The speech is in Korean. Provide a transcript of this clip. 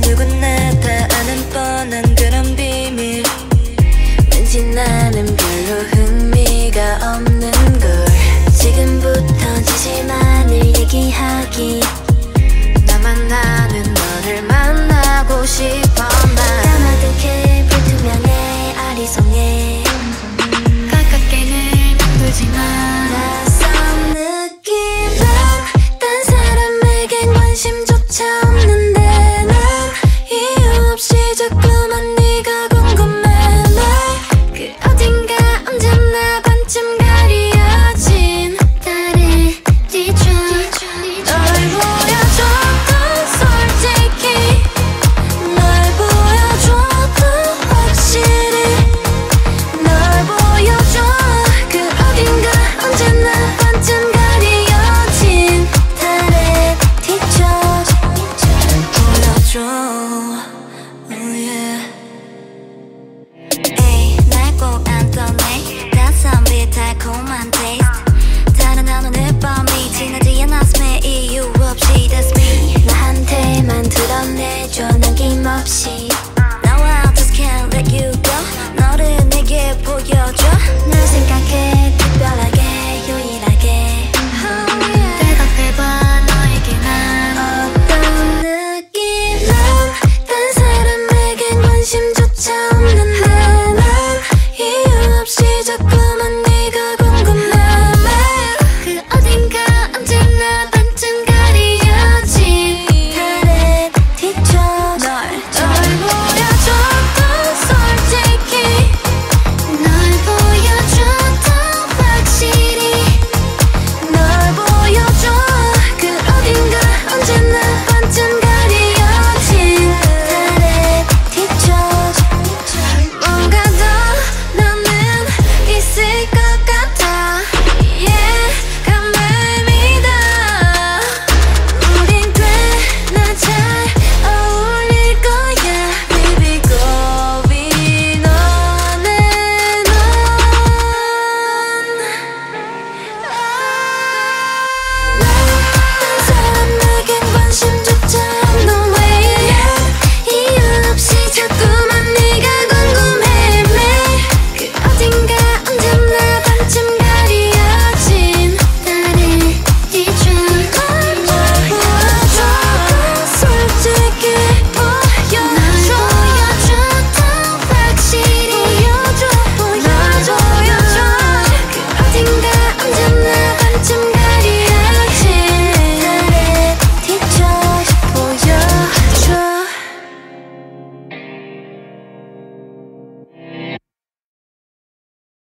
누구나 다 아는 뻔한 그런 비밀. 왠지 나는 별로 흥미가 없는 걸. 지금부터 지시만을 얘기하기. 나만 아는 너를 만나고 싶어 난 까마득해 불투명해 아리송해. That's how we that sound bitter, taste.